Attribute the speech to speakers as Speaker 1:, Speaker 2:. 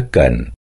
Speaker 1: rendahkan